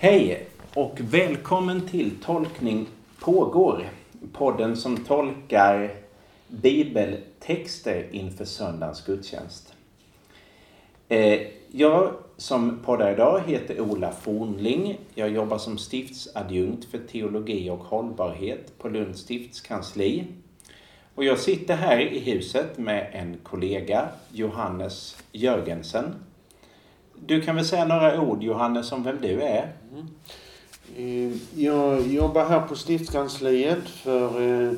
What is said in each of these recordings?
Hej och välkommen till Tolkning pågår. Podden som tolkar bibeltexter inför söndagens gudstjänst. Eh, jag som poddar idag heter Ola Fornling. Jag jobbar som stiftsadjunkt för teologi och hållbarhet på Lunds stiftskansli. Och jag sitter här i huset med en kollega, Johannes Jörgensen. Du kan väl säga några ord Johannes om vem du är? Mm. Jag jobbar här på stiftskansliet för eh,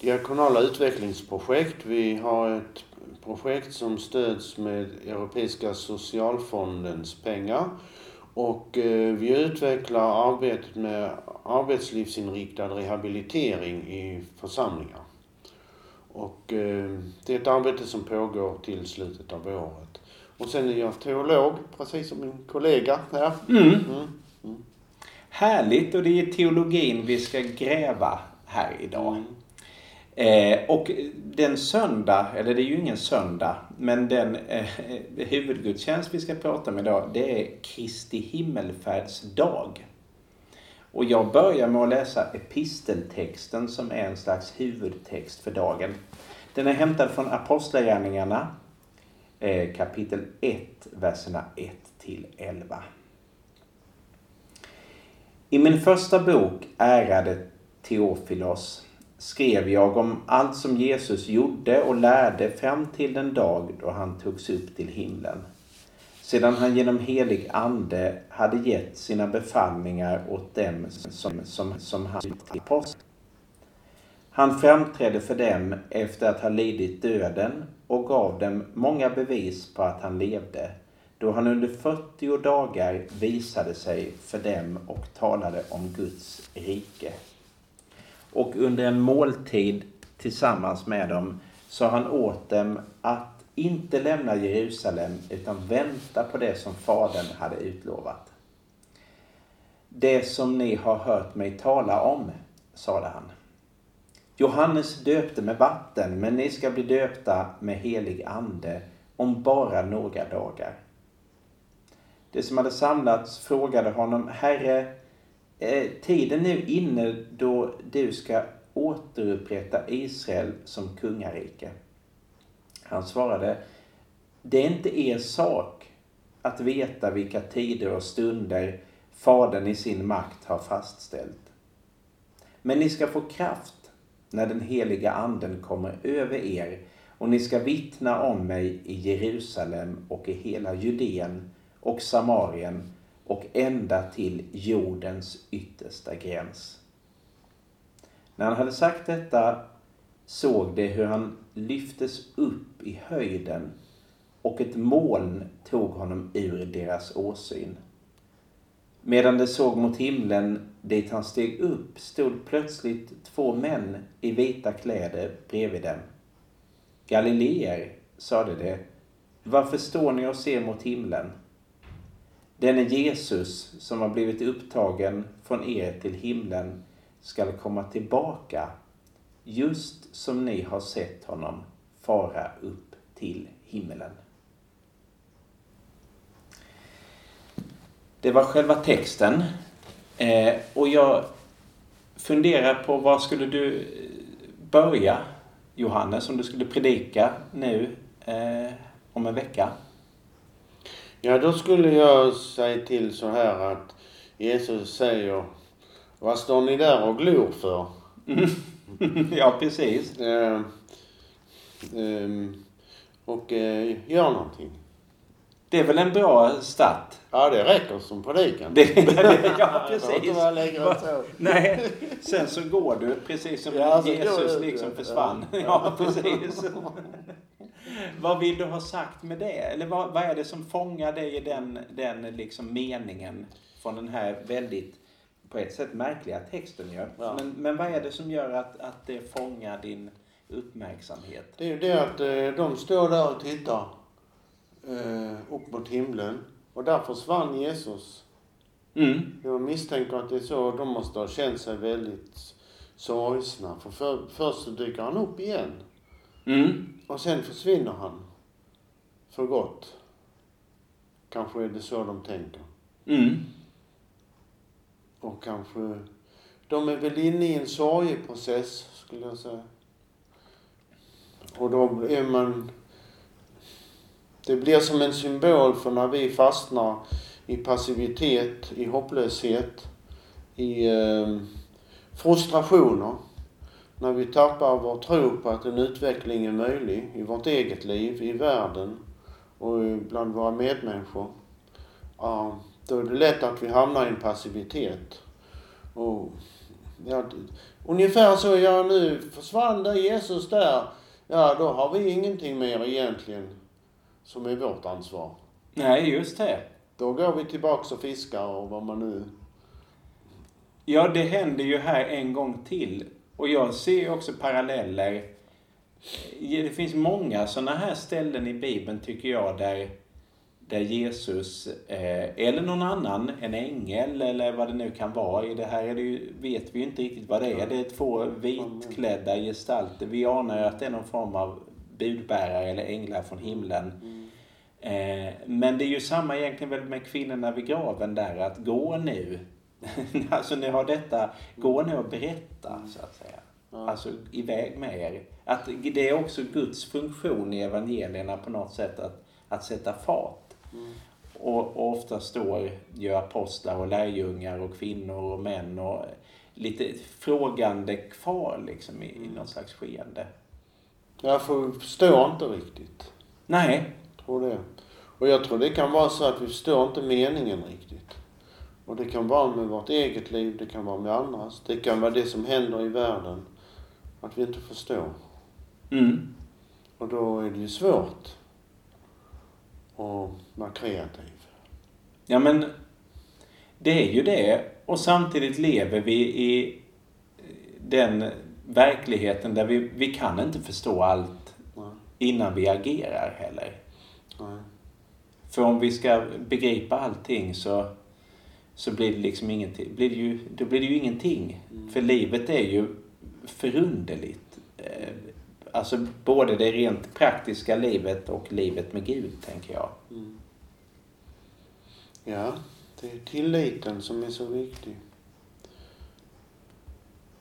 diakonala utvecklingsprojekt. Vi har ett projekt som stöds med Europeiska socialfondens pengar. Och eh, vi utvecklar arbetet med arbetslivsinriktad rehabilitering i församlingar. Och eh, det är ett arbete som pågår till slutet av året. Och sen är jag teolog, precis som min kollega här. Mm. Mm. Härligt och det är teologin vi ska gräva här idag. Mm. Eh, och den söndag, eller det är ju ingen söndag, men den eh, huvudgudstjänst vi ska prata om idag, det är Kristi himmelfärdsdag. Och jag börjar med att läsa episteltexten som är en slags huvudtext för dagen. Den är hämtad från Apostlagärningarna eh, kapitel 1, verserna 1 till 11. I min första bok, Ärade Teofilos, skrev jag om allt som Jesus gjorde och lärde fram till den dag då han togs upp till himlen. Sedan han genom helig ande hade gett sina befallningar åt dem som, som, som han apostel. Han framträdde för dem efter att ha lidit döden och gav dem många bevis på att han levde, då han under 40 dagar visade sig för dem och talade om Guds rike. Och under en måltid tillsammans med dem sa han åt dem att inte lämna Jerusalem utan vänta på det som Fadern hade utlovat. Det som ni har hört mig tala om, sade han. Johannes döpte med vatten, men ni ska bli döpta med helig ande om bara några dagar. De som hade samlats frågade honom, Herre, eh, tiden nu inne då du ska återupprätta Israel som kungarike? Han svarade, det är inte er sak att veta vilka tider och stunder Fadern i sin makt har fastställt. Men ni ska få kraft när den heliga anden kommer över er och ni ska vittna om mig i Jerusalem och i hela Judeen och Samarien och ända till jordens yttersta gräns. När han hade sagt detta såg de hur han lyftes upp i höjden och ett moln tog honom ur deras åsyn. Medan de såg mot himlen dit han steg upp stod plötsligt två män i vita kläder bredvid dem. Galileer, sade de, varför står ni och ser mot himlen? Denne Jesus som har blivit upptagen från er till himlen skall komma tillbaka just som ni har sett honom fara upp till himmelen. Det var själva texten. Eh, och jag funderar på var skulle du eh, börja, Johannes, om du skulle predika nu eh, om en vecka? Ja, då skulle jag säga till så här att Jesus säger Vad står ni där och glor för? Ja, precis. Eh, eh, och eh, gör någonting. Det är väl en bra start? Ja, det räcker som predikan. Det, det, ja, precis. Nej, sen så går du precis som Ja, Jesus liksom försvann. Ja, precis. Vad vill du ha sagt med det? Eller vad, vad är det som fångar dig i den, den liksom meningen från den här väldigt, på ett sätt märkliga texten ju. Ja. Men, men vad är det som gör att, att det fångar din uppmärksamhet? Det är ju det att eh, de står där och tittar eh, upp mot himlen. Och där försvann Jesus. Mm. Jag misstänker att det är så de måste ha känt sig väldigt sorgsna. För, för först så dyker han upp igen. Mm. Och sen försvinner han. För gott. Kanske är det så de tänker. Mm. Och kanske, de är väl inne i en sorgeprocess skulle jag säga. Och då är man, det blir som en symbol för när vi fastnar i passivitet, i hopplöshet, i eh, frustrationer. När vi tappar vår tro på att en utveckling är möjlig i vårt eget liv, i världen och bland våra medmänniskor. Ja, då är det lätt att vi hamnar i en passivitet. Och, ja, ungefär så, ja nu försvann där Jesus där. Ja, då har vi ingenting mer egentligen som är vårt ansvar. Nej, just det. Då går vi tillbaks och fiskar och vad man nu... Ja, det händer ju här en gång till. Och jag ser också paralleller. Det finns många sådana här ställen i Bibeln tycker jag där, där Jesus eh, eller någon annan, en ängel eller vad det nu kan vara. I det här är det ju, vet vi ju inte riktigt vad det är. Det är två vitklädda gestalter. Vi anar ju att det är någon form av budbärare eller änglar från himlen. Eh, men det är ju samma egentligen väl med kvinnorna vid graven där, att gå nu. alltså ni har detta, gå nu och berätta så att säga. Ja. Alltså iväg med er. Att det är också Guds funktion i evangelierna på något sätt att, att sätta fart. Mm. Och, och ofta står ju apostlar och lärjungar och kvinnor och män och lite frågande kvar liksom i, i något slags skeende. Jag förstår inte riktigt. Nej, Tror det. Och jag tror det kan vara så att vi förstår inte meningen riktigt. Och det kan vara med vårt eget liv, det kan vara med andras. Det kan vara det som händer i världen. Att vi inte förstår. mm. Och då är det ju svårt att vara kreativ. Ja men det är ju det. Och samtidigt lever vi i den verkligheten där vi, vi kan inte förstå allt Nej. innan vi agerar heller. Nej. För om vi ska begripa allting så, så blir det liksom ingenting. Blir det ju, då blir det ju ingenting. För livet är ju förunderligt. Eh, Alltså både det rent praktiska livet och livet med Gud, tänker jag. Mm. Ja, det är tilliten som är så viktig.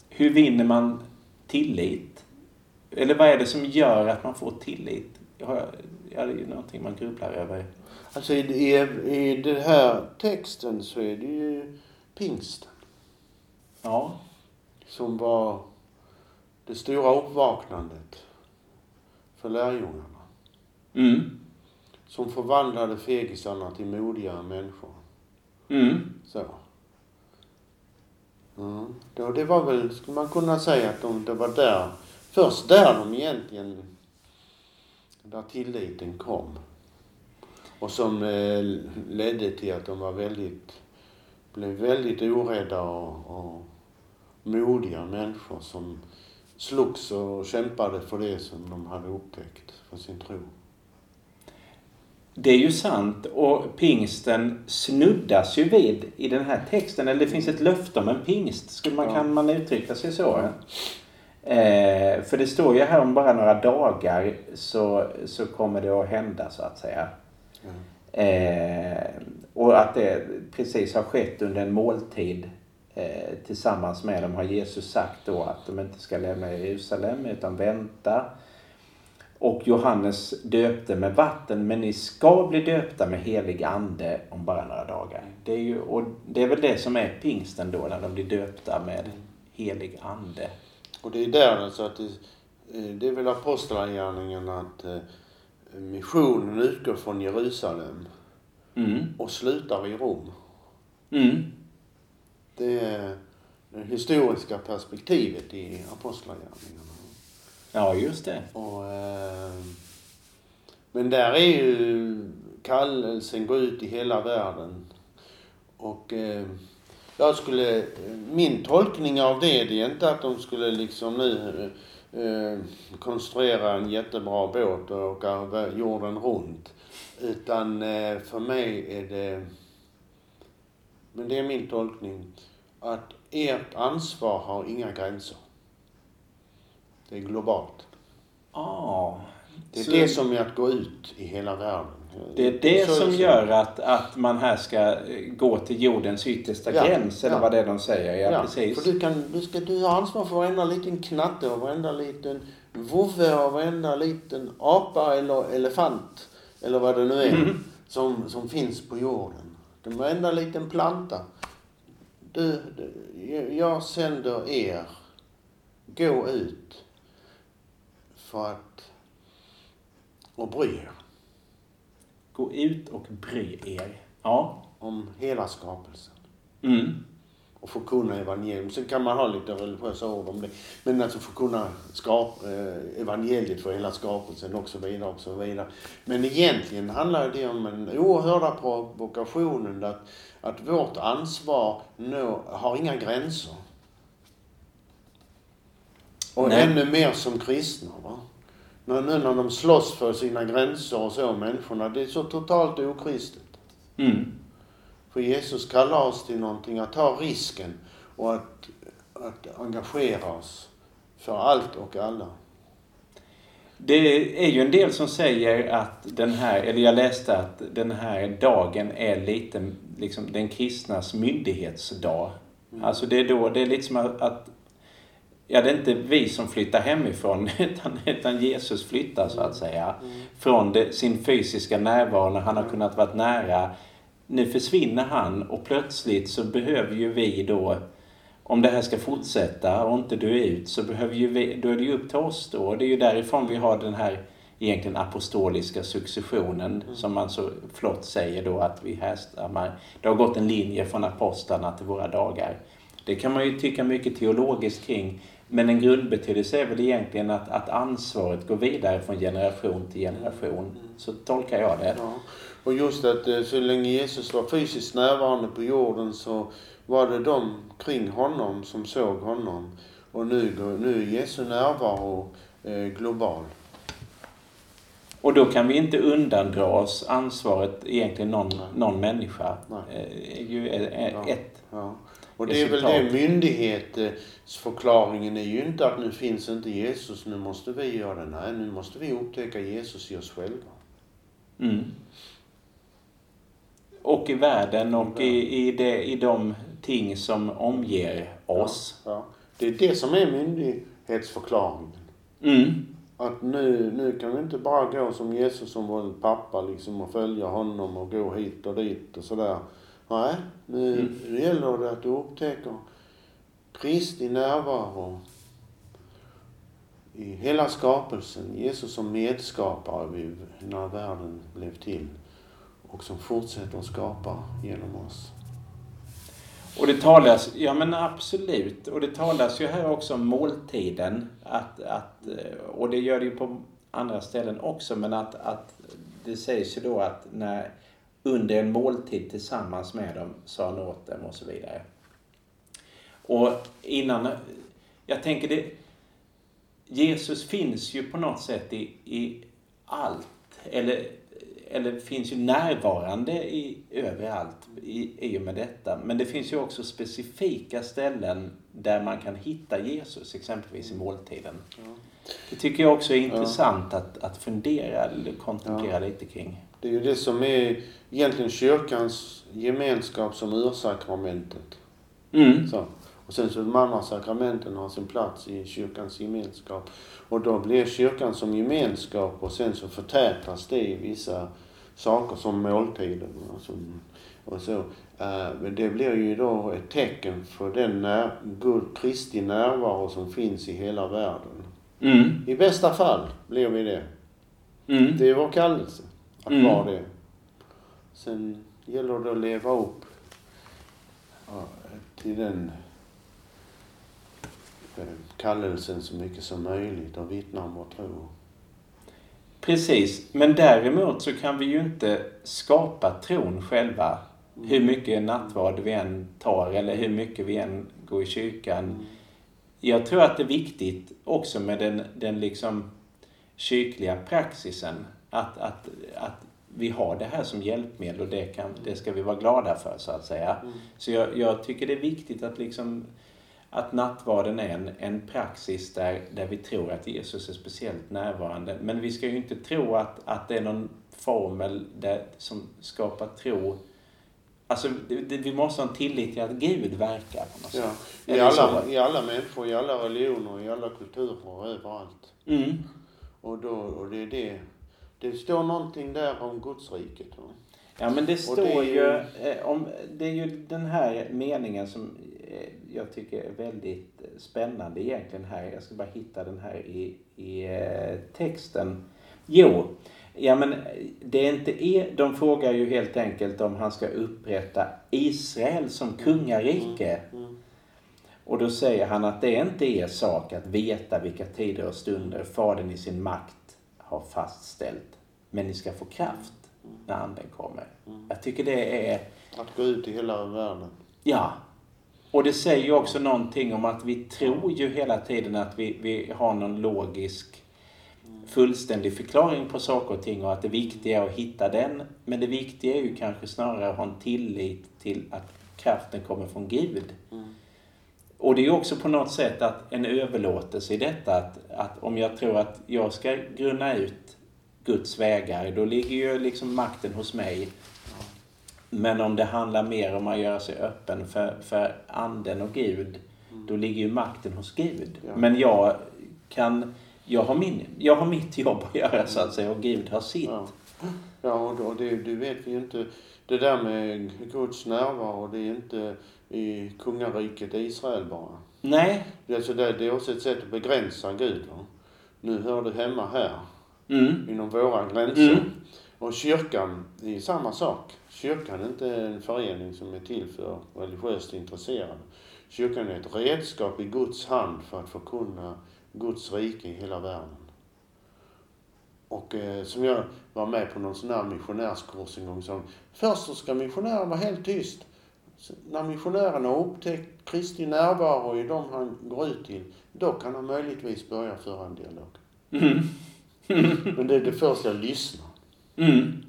Hur vinner man tillit? Eller vad är det som gör att man får tillit? Ja, det är ju någonting man grubblar över. Alltså i, i, i den här texten så är det ju pingsten Ja, som var det stora uppvaknandet för lärjungarna. mm. Som förvandlade fegisarna till modiga människor. Mm. Så. Mm. Då, det var väl, skulle man kunna säga att de, det var där, först där de egentligen, där tilliten kom. Och som eh, ledde till att de var väldigt, blev väldigt orädda och, och modiga människor som slogs och kämpade för det som de hade upptäckt, för sin tro. Det är ju sant och pingsten snuddas ju vid i den här texten. Eller det finns ett löfte om en pingst. Skulle man, Ja. Kan man uttrycka sig så? Eh, för det står ju här om bara några dagar så, så kommer det att hända så att säga. Mm. Eh, och att det precis har skett under en måltid eh, tillsammans med dem har Jesus sagt då att de inte ska lämna Jerusalem utan vänta. Och Johannes döpte med vatten men ni ska bli döpta med helig ande om bara några dagar. Det är, ju, och det är väl det som är pingsten då när de blir döpta med helig ande. Och det är där alltså att det, eh, det är väl apostlagärningen att eh, missionen utgår från Jerusalem Mm. och slutar i Rom. Mm. Det är det historiska perspektivet i apostlagärningarna. Ja, just det. Och, eh, men där är ju kallelsen gå ut i hela världen. Och eh, jag skulle, min tolkning av det, det är inte att de skulle liksom nu eh, konstruera en jättebra båt och åka jorden runt. Utan eh, för mig är det, men det är min tolkning, att ert ansvar har inga gränser. Det är globalt. Ah, Det är så- det som är att gå ut i hela världen. Det är det Så- som så- gör att, att man här ska eh, gå till jordens yttersta Ja, gräns, eller ja. vad det är de säger. Ja, precis. För du, kan, du, ska, du har ansvar för varenda liten knatte och varenda liten vovve och varenda liten apa eller elefant. Eller vad det nu är Mm. som, som finns på jorden. Den varenda liten planta. Du, du, jag sänder er. Gå ut. För att och bry er Gå ut och bry er. Ja. om hela skapelsen. Mm. och förkunna evangelium. Sen kan man ha lite religiösa ord om det. Men alltså förkunna skap, eh, evangeliet för hela skapelsen och så vidare och så vidare. Men egentligen handlar det om den oerhörda provokationen att, att vårt ansvar nå, har inga gränser. Och Nej. ännu mer som kristna. Va? Nu när de slåss för sina gränser och så, människorna. Det är så totalt okristet. Mm. För Jesus kallar oss till någonting, att ta risken och att, att engagera oss för allt och alla. Det är ju en del som säger att den här, eller jag läste att den här dagen är lite liksom den kristnas myndighetsdag. Alltså det är då, det är lite som att ja det är inte vi som flyttar hemifrån utan, utan Jesus flyttar så att säga. Från det, sin fysiska närvaro när han har kunnat vara nära. Nu försvinner han och plötsligt så behöver ju vi då om det här ska fortsätta och inte dö ut så behöver ju vi, då är det ju upp till oss då. Och det är ju därifrån vi har den här egentligen apostoliska successionen som man så flott säger då att vi härstammar. Det har gått en linje från apostlarna till våra dagar. Det kan man ju tycka mycket teologiskt kring. Men en grundbetydelse är väl egentligen att, att ansvaret går vidare från generation till generation. Så tolkar jag det. Ja. Och just att eh, så länge Jesus var fysiskt närvarande på jorden så var det de kring honom som såg honom. Och nu, nu är Jesu närvaro eh, global. Och då kan vi inte undandra oss ansvaret egentligen någon, någon människa. Nej. Eh, är ju är Ja. ett. Ja. Och det är väl det myndighetsförklaringen är ju inte att nu finns inte Jesus, nu måste vi göra det. Nej, nu måste vi upptäcka Jesus i oss själva. Mm. Och i världen och i, i, det, i de ting som omger oss. Ja. Det är det som är myndighetsförklaringen. Mm. Att nu, nu kan vi inte bara gå som Jesus som vår pappa liksom och följa honom och gå hit och dit och sådär. Nej, nu Mm. gäller det att du upptäcker Kristi närvaro i hela skapelsen. Jesus som medskapare vid, när världen blev till och som fortsätter att skapa genom oss. Och det talas, ja men absolut. Och det talas ju här också om måltiden. Att, att, och det gör det ju på andra ställen också. Men att, att det sägs ju då att när, under en måltid tillsammans med dem sa han åt dem och så vidare. Och innan, jag tänker det, Jesus finns ju på något sätt i, i allt. Eller, eller finns ju närvarande i, överallt i, i och med detta. Men det finns ju också specifika ställen där man kan hitta Jesus, exempelvis i måltiden. Ja. Det tycker jag också är intressant att, att fundera eller kontemplera lite kring. Det är ju det som är egentligen kyrkans gemenskap som ursakramentet. Mm. Så. Och sen så de andra sakramenten har sin plats i kyrkans gemenskap. Och då blir kyrkan som gemenskap och sen så förtätas det i vissa saker som måltiden och, som, och så. Eh, Men det blir ju då ett tecken för den när, Gud, Kristi närvaro som finns i hela världen. Mm. I bästa fall blir vi det. Mm. Det är vår kallelse att Mm. vara det. Sen gäller det att leva upp till den kallelsen så mycket som möjligt och vittna om vår tro. Precis, men däremot så kan vi ju inte skapa tron själva. Hur mycket nattvard vi än tar eller hur mycket vi än går i kyrkan. Jag tror att det är viktigt också med den, den liksom kyrkliga praxisen. Att, att, att vi har det här som hjälpmedel och det, kan, det ska vi vara glada för så att säga. Så jag, jag tycker det är viktigt att liksom att nattvarden är en, en praxis där, där vi tror att Jesus är speciellt närvarande. Men vi ska ju inte tro att, att det är någon formel där, som skapar tro. Alltså, det, det, vi måste ha en tillit till att Gud verkar på något Ja. sätt. I, Eller alla. I alla människor, i alla religioner, i alla kulturer, överallt. Mm. Och, då, och det är det. Det står någonting där om Gudsriket. Ja, men det står det är ju... ju- eh, om, det är ju den här meningen som jag tycker är väldigt eh, spännande egentligen här. Jag ska bara hitta den här i, i eh, texten. Jo, ja men eh, det är inte er, de frågar ju helt enkelt om han ska upprätta Israel som kungarike. Mm. Och då säger han att det är inte er sak att veta vilka tider och stunder Fadern i sin makt har fastställt. Men ni ska få kraft när Anden kommer. Jag tycker det är, Att gå ut i hela världen. ja. Och det säger ju också någonting om att vi tror ju hela tiden att vi, vi har någon logisk fullständig förklaring på saker och ting och att det viktiga är att hitta den. Men det viktiga är ju kanske snarare att ha en tillit till att kraften kommer från Gud. Och det är ju också på något sätt att en överlåtelse i detta att, att om jag tror att jag ska grunna ut Guds vägar, då ligger ju liksom makten hos mig. Men om det handlar mer om att göra sig öppen för, för anden och Gud, då ligger ju makten hos Gud. Ja. Men jag kan, jag har, min, jag har mitt jobb att göra så att säga och Gud har sitt. Ja, ja och, då, det, det vet vi ju inte. Det där med Guds närvaro, det är inte i kungariket Israel bara. Nej. Alltså det, det är också ett sätt att begränsa Gud. Va? Nu hör du hemma här, Mm. inom våra gränser. Mm. Och kyrkan, det är samma sak. Kyrkan är inte en förening som är till för religiöst intresserade. Kyrkan är ett redskap i Guds hand för att förkunna Guds rike i hela världen. Och eh, som jag var med på någon sån här missionärskurs en gång så först så ska missionären vara helt tyst. Så när missionären har upptäckt Kristi närvaro i de han går ut till, då kan han möjligtvis börja föra en dialog. Mm. Men det är det första jag lyssnar. Mm.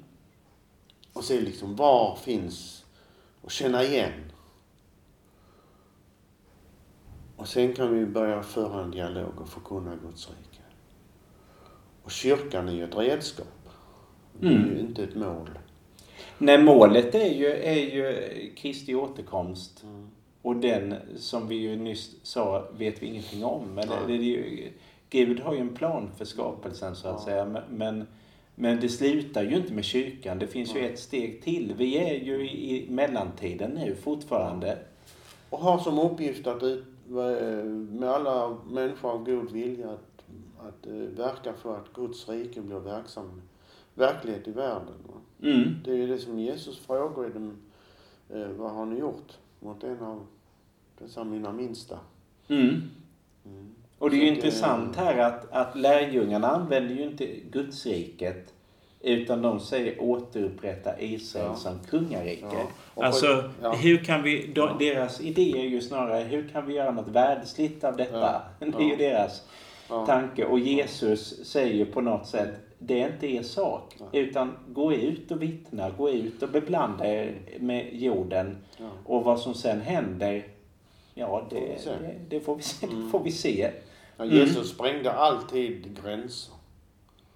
Och se liksom var finns och känna igen. Och sen kan vi börja föra en dialog och förkunna Guds rike. Och kyrkan är ju ett redskap. Det är Mm. ju inte ett mål. Nej, målet är ju, är ju Kristi återkomst. Mm. Och den som vi ju nyss sa vet vi ingenting om. Eller, det är ju, Gud har ju en plan för skapelsen så att Ja. säga. Men- Men, det slutar ju inte med kyrkan. Det finns ju ett steg till. Vi är ju i, mellantiden nu fortfarande. Och har som uppgift att ut, med alla människor av god vilja att, att eh, verka för att Guds rike blir verksam, verklighet i världen. Mm. Det är ju det som Jesus frågar i dem. Eh, vad har ni gjort mot en av dessa mina minsta? Mm. Mm. Och det är ju intressant här att, att lärjungarna använder ju inte Gudsriket. Utan de säger återupprätta Israel Ja. som kungarike. Ja. Alltså, ja. hur kan vi, Ja. deras idé är ju snarare, hur kan vi göra något världsligt av detta? Det är ju deras tanke. Och Jesus säger ju på något sätt, det är inte er sak. Utan gå ut och vittna, gå ut och beblanda er med jorden. Och vad som sen händer, ja det, det, det, får, vi se, Mm. får vi se. Mm. Jesus sprängde alltid gränser.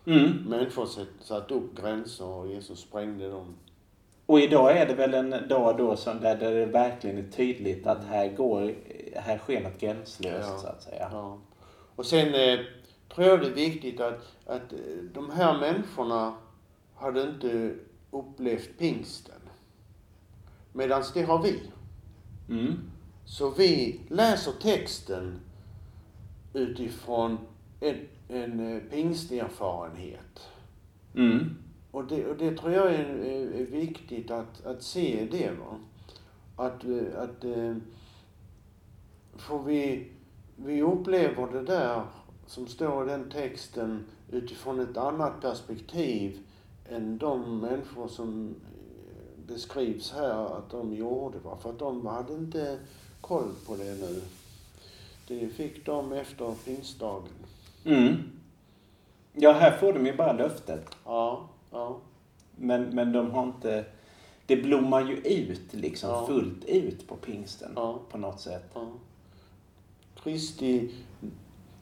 Mm. Människor satt- satte upp gränser och Jesus sprängde dem. Och idag är det väl en dag då som där där det verkligen är tydligt att här går, här sker något gränslöst Ja. så att säga. Ja. Och sen eh, tror jag det är viktigt att, att eh, de här människorna hade inte upplevt pingsten. Medan det har vi. Mm. Så vi läser texten utifrån en, en eh, pingsterfarenhet. Mm. Och det, och det tror jag är, är, viktigt att, att se det. Va? Att, eh, att eh, får vi, vi upplever det där som står i den texten utifrån ett annat perspektiv än de människor som beskrivs här att de gjorde. Va? För att de hade inte koll på det nu. Det fick de efter pingstdagen. Mm. Ja, här får de ju bara löftet. Ja, ja. Men, men de har inte... Det blommar ju ut liksom Ja. fullt ut på pingsten Ja. på något sätt. Ja. Kristi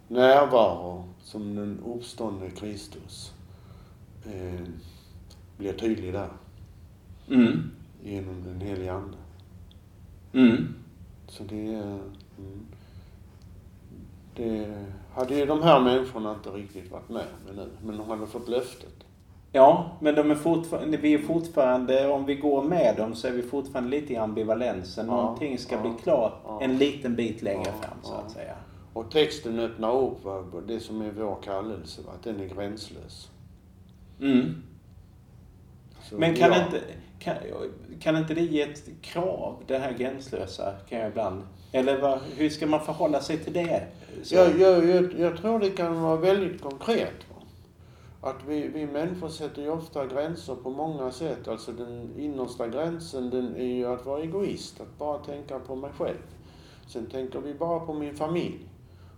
närvaro som den uppståndne Kristus. Eh, blir tydlig där. Mm. Genom den helige Ande. Mm. Så det är... Mm, det hade ju de här människorna inte riktigt varit med med nu. Men de hade fått löftet. Ja, men de är fortfarande, vi är fortfarande, om vi går med dem så är vi fortfarande lite i ambivalensen. Ja, Någonting ska ja, bli klart ja. en liten bit längre fram så att säga. Och texten öppnar upp va, det som är vår kallelse, va, att den är gränslös. Mm. Så, Men kan, inte, kan, kan inte det ge ett krav, det här gränslösa, kan jag ibland? Eller vad, hur ska man förhålla sig till det? Så, Jag, jag, jag, jag tror det kan vara väldigt konkret. Att vi, vi människor sätter ju ofta gränser på många sätt. Alltså den innersta gränsen den är ju att vara egoist, att bara tänka på mig själv. Sen tänker vi bara på min familj.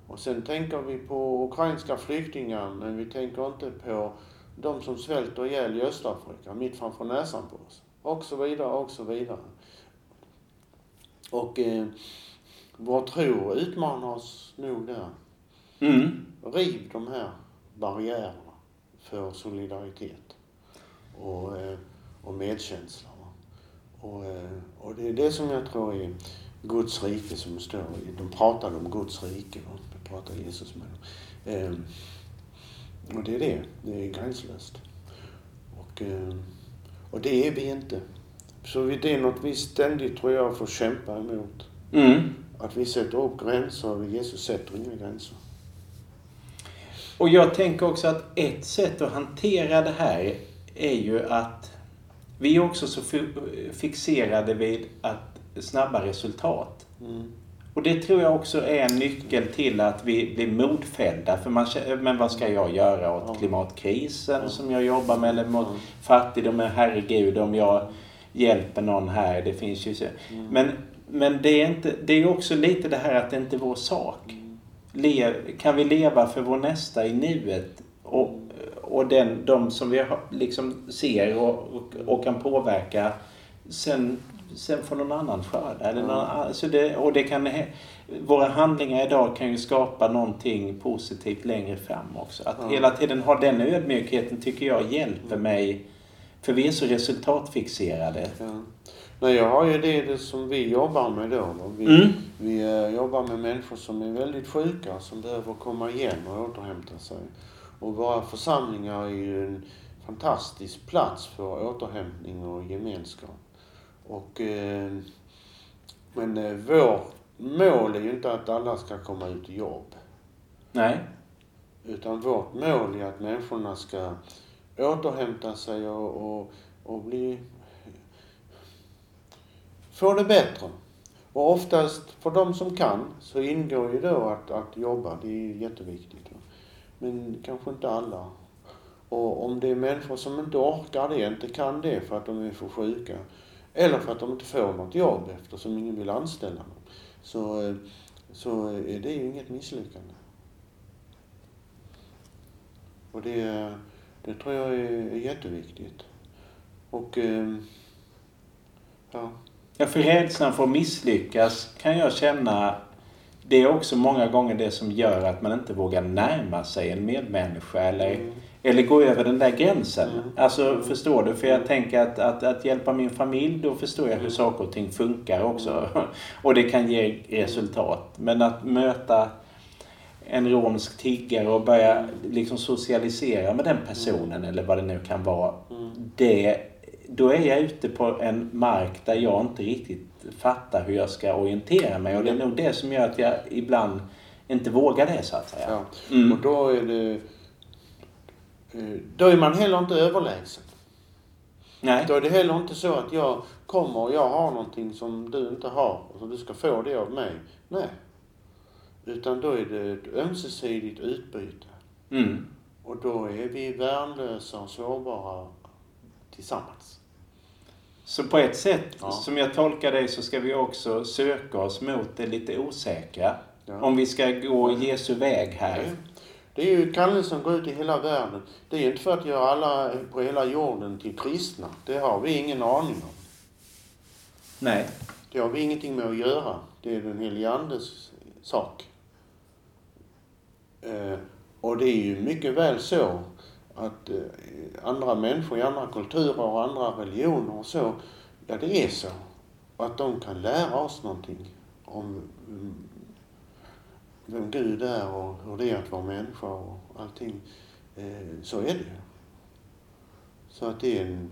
Och sen tänker vi på ukrainska flyktingar, men vi tänker inte på de som svälter ihjäl i Östafrika, mitt framför näsan på oss. Och så vidare, och så vidare. Och eh, vår tro utmanar oss nog där. mm. Riv de här barriärerna för solidaritet och, eh, och medkänsla. Och, eh, och det är det som jag tror är Guds rike som står i. De pratade om Guds rike. Det pratar Jesus med dem. Eh, och det är det. Det är gränslöst. Och, eh, och det är vi inte. Så vi- det är något vi ständigt, tror jag, får kämpa emot. Mm. Att vi sätter upp gränser och Jesus sätter inga gränser. Och jag tänker också att ett sätt att hantera det här är ju att vi är också så fi- fixerade vid att snabba resultat. Mm. Och det tror jag också är en nyckel till att vi blir modfällda. För man men vad ska jag göra åt klimatkrisen som jag jobbar med? Eller mot fattigdomen? Herregud, om jag hjälper någon här. Det finns ju så. Mm. Men, men det är inte, det är också lite det här att det inte är vår sak. Le, kan vi leva för vår nästa i nuet? Och, och den, de som vi liksom ser och, och, och kan påverka. Sen, sen får någon annan skörda. Eller någon, annan- så det, och det kan, våra handlingar idag kan ju skapa någonting positivt längre fram också. Att Ja. hela tiden ha den ödmjukheten tycker jag hjälper mig. För vi är så resultatfixerade. Ja. Nej, jag har ju det, det som vi jobbar med då. Vi, Mm. vi eh, jobbar med människor som är väldigt sjuka, som behöver komma igen och återhämta sig. Och våra församlingar är ju en fantastisk plats för återhämtning och gemenskap. Och, eh, men eh, vårt mål är ju inte att alla ska komma ut i jobb. Nej. Utan vårt mål är att människorna ska återhämta sig och, och, och bli få det bättre. Och oftast, för de som kan, så ingår ju då att, att jobba. Det är jätteviktigt. Men kanske inte alla. Och om det är människor som inte orkar det, inte kan det för att de är för sjuka, eller för att de inte får något jobb eftersom ingen vill anställa dem, så, så är det ju inget misslyckande. Och det, det tror jag är, är jätteviktigt. Och, ehm, ja. Ja, för rädslan för att misslyckas kan jag känna det är också många gånger det som gör att man inte vågar närma sig en medmänniska eller, Mm. eller gå över den där gränsen. Mm. Alltså, förstår du? För jag tänker att, att, att hjälpa min familj, då förstår jag hur Mm. saker och ting funkar också. Och det kan ge resultat. Men att möta en romsk tiggare och börja liksom socialisera med den personen eller vad det nu kan vara. Mm. Det, då är jag ute på en mark där jag inte riktigt fattar hur jag ska orientera mig. Och det är nog det som gör att jag ibland inte vågar det så att säga. Ja. Mm. Och då är det... eh, Då är man heller inte överlägsen. Nej. Då är det heller inte så att jag kommer och jag har någonting som du inte har och så du ska få det av mig. Nej. Utan då är det ett ömsesidigt utbyte. Mm. Och då är vi värnlösa och sårbara tillsammans. Så på ett sätt, Ja. som jag tolkar det, så ska vi också söka oss mot det lite osäkra. Ja. Om vi ska gå Jesu väg här. Det är ju kallelsen som går ut i hela världen. Det är inte för att göra alla på hela jorden till kristna. Det har vi ingen aning om. Nej. Det har vi ingenting med att göra. Det är den helige Andes sak. Eh, och det är ju mycket väl så att eh, andra människor i andra kulturer och andra religioner och så, ja det är så. Och att de kan lära oss någonting om mm, vem Gud är och hur det är att vara människa och allting. Eh, så är det ju. Så att det är en...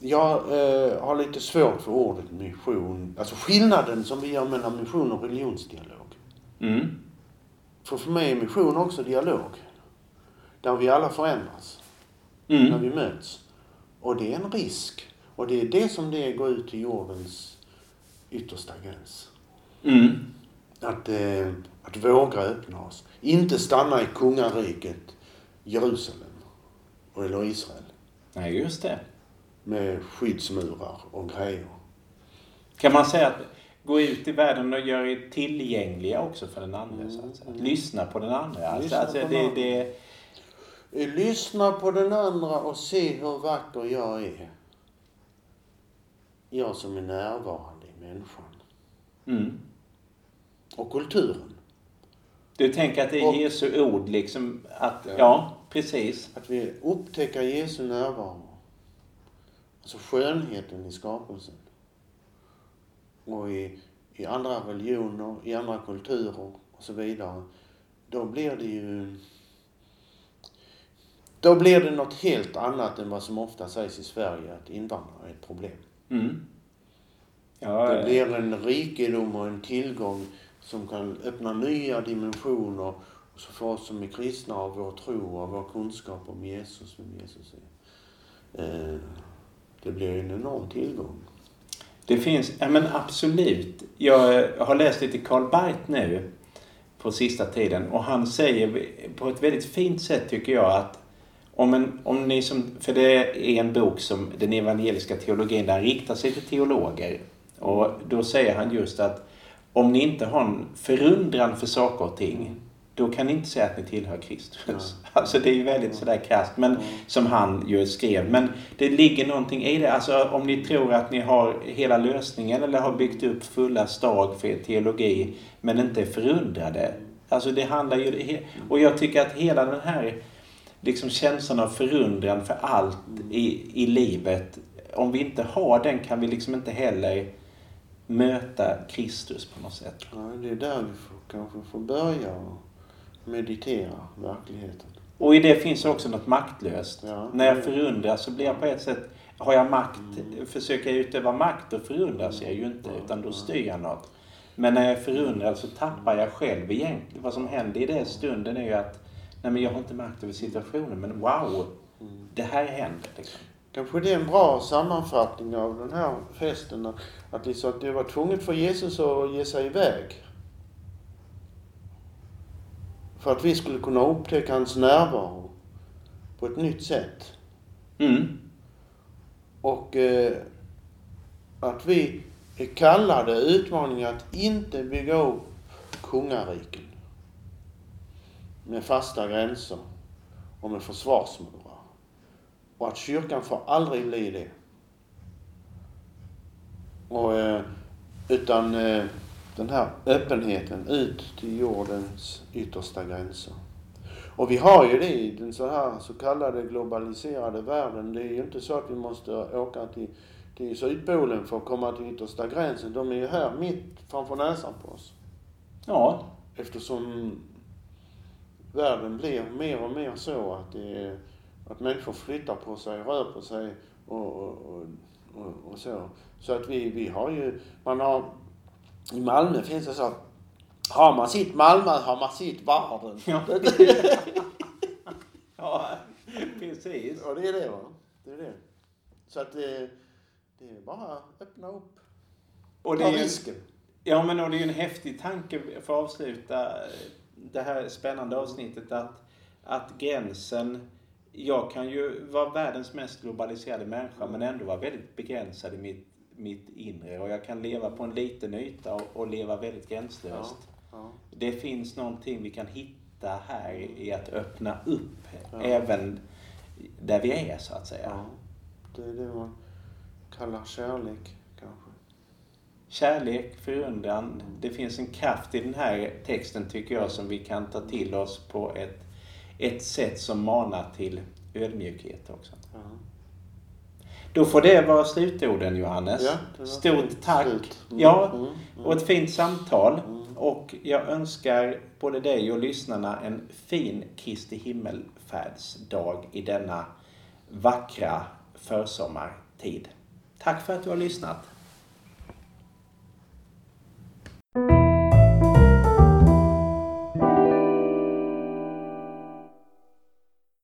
Jag eh, har lite svårt för ordet mission. Alltså skillnaden som vi gör mellan mission och religionsdialog. Mm. För för mig är mission också dialog. Där vi alla förändras. När Mm. vi möts. Och det är en risk. Och det är det som det är att gå ut till jordens yttersta gräns. Mm. Att, eh, att våga öppna oss. Inte stanna i kungariket Jerusalem eller Israel Nej, just det. med skyddsmurar och grejer. Kan man säga att gå ut i världen och göra er tillgängliga också för den andra? Så att säga. Mm. Lyssna på den andra. Alltså, Lyssna alltså, på det, det, Lyssna på den andra och se hur vacker jag är. Jag som är närvarande i människan. mm. Och kulturen. Du tänker att det är Och- Jesu ord liksom att, ja, Ja. precis. Att vi upptäcker Jesu närvaro. Alltså skönheten i skapelsen. Och i, i andra religioner, i andra kulturer och så vidare. Då blir det ju... Då blir det något helt annat än vad som ofta sägs i Sverige, att invandrare är ett problem. Mm. Ja, Det blir en rikedom och en tillgång som kan öppna nya dimensioner och så för oss som är kristna av vår tro och vår kunskap om Jesus, vem Jesus är. Eh, Det blir en enorm tillgång. Det finns, ja men absolut. Jag har läst lite Karl Barth nu på sista tiden och han säger på ett väldigt fint sätt tycker jag att om, en, om ni som, för det är en bok som den evangeliska teologin, där riktar sig till teologer. Och då säger han just att om ni inte har en förundran för saker och ting, då kan ni inte säga att ni tillhör Kristus. Alltså det är ju väldigt sådär krasst, men som han ju skrev. Men det ligger någonting i det. Alltså om ni tror att ni har hela lösningen eller har byggt upp fulla stag för er teologi, men inte är förundrade. Alltså det handlar ju... Och jag tycker att hela den här liksom känslan av förundran för allt i, i livet, om vi inte har den kan vi liksom inte heller möta Kristus på något sätt. Ja, det är där vi får, kanske får börja och meditera verkligheten. Och i det finns också något maktlöst. Ja, När jag förundras så blir jag på ett sätt, har jag makt, försöker jag utöva makt och förundras jag ju inte, utan då styr jag något. Men när jag är förundrad så tappar jag själv egentligen. Vad som händer i den stunden är ju att, nej men jag har inte makt över situationen, men wow, det här händer. Liksom. Kanske det är en bra sammanfattning av den här festen. Att, att, liksom att det var tvunget för Jesus att ge sig iväg. För att vi skulle kunna upptäcka hans närvaro på ett nytt sätt. Mm. Och eh, att vi är kallade utmaningar att inte bygga upp kungariken med fasta gränser och med försvarsmurar. Och att kyrkan får aldrig bli det. Och, eh, utan eh, den här öppenheten ut till jordens yttersta gränser. Och vi har ju det i den så här så kallade globaliserade världen. Det är ju inte så att vi måste åka till, till Sydpolen för att komma till yttersta gränsen. De är ju här mitt framför näsan på oss. Ja, Eftersom världen blir mer och mer så att, det att människor flyttar på sig, rör på sig och, och, och, och, så. Så att vi, vi har ju, man har, i Malmö finns det så har man sitt Malmö har man sitt Varden. Ja. ja precis. Och det är det va. Det är det. Så att det, det är bara att öppna upp. Och det är risken. ja, men och det är ju en häftig tanke för att avsluta det här spännande avsnittet att, att gränsen jag kan ju vara världens mest globaliserade människa men ändå vara väldigt begränsad i mitt, mitt inre. Och jag kan leva på en liten yta och, och leva väldigt gränslöst. Ja. Det finns någonting vi kan hitta här i att öppna upp Ja. även där vi är så att säga. ja. Det är det man kallar kärlek. Kärlek, förundran. Det finns en kraft i den här texten tycker jag som vi kan ta till oss på ett ett sätt som manar till ödmjukhet också. Ja. Då får det vara slutorden Johannes. Ja, Stort tack. slut. Mm, Ja, mm, mm. och ett fint samtal. Mm. Och jag önskar både dig och lyssnarna en fin Kristi himmelfärdsdag i denna vackra försommartid. Tack för att du har lyssnat.